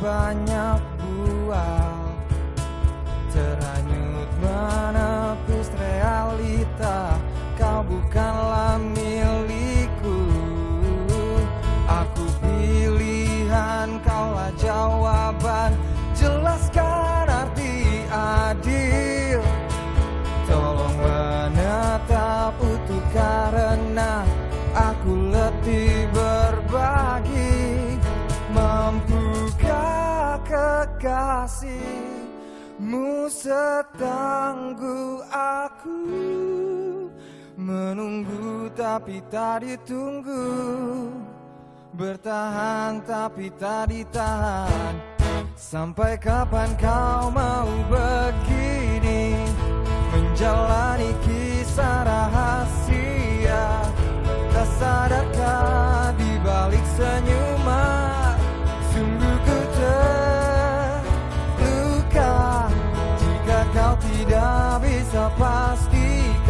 banyak buah. Terhanyut kekasihmu setangguh aku. Menunggu tapi tak ditunggu. Bertahan tapi tak ditahan. Sampai kapan kau mau begini? Menjalani kisah rahasia. Tak sadarkah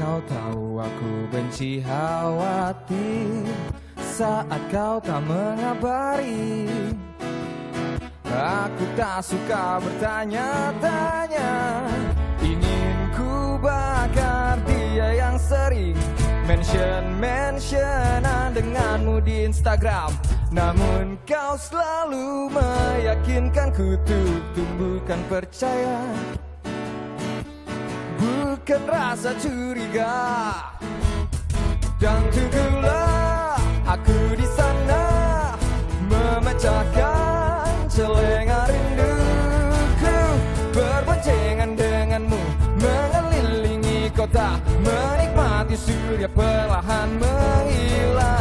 Kau tahu aku benci khawatir. Saat kau tak mengabari Aku tak suka bertanya-tanya. Ingin ku bakar dia yang sering Mention-mentionan denganmu di Instagram. Namun kau selalu meyakinkan ku tumbuhkan percaya Kerasa rasa curiga. Dan tunggulah aku di sana Memecahkan celengan rinduku. Berboncengan denganmu Mengelilingi kota Menikmati surya perlahan menghilang.